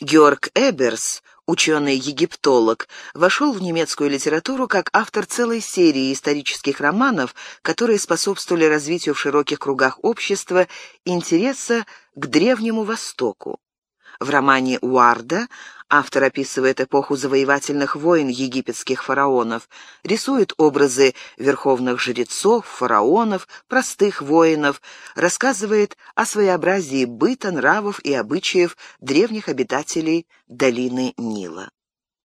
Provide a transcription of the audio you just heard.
Георг Эберс, ученый-египтолог, вошел в немецкую литературу как автор целой серии исторических романов, которые способствовали развитию в широких кругах общества интереса к Древнему Востоку. В романе Уарда автор описывает эпоху завоевательных войн египетских фараонов, рисует образы верховных жрецов, фараонов, простых воинов, рассказывает о своеобразии быта, нравов и обычаев древних обитателей долины Нила.